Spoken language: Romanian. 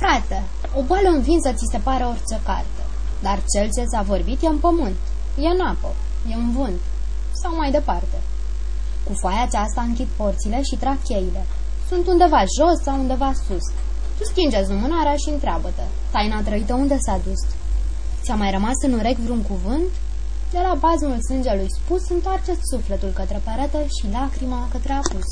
Frate, o boală învinsă ți se pare orice carte, dar cel ce ți-a vorbit e în pământ, e în apă, e în vânt, sau mai departe. Cu foaia aceasta închid porțile și trag cheile. Sunt undeva jos sau undeva sus. Tu stingeți lumânarea și întreabă-te. Taina trăită unde s-a dus? Ți-a mai rămas în urechi vreun cuvânt? De la bazmul sângelui spus, întoarceți sufletul către perete și lacrima către apus.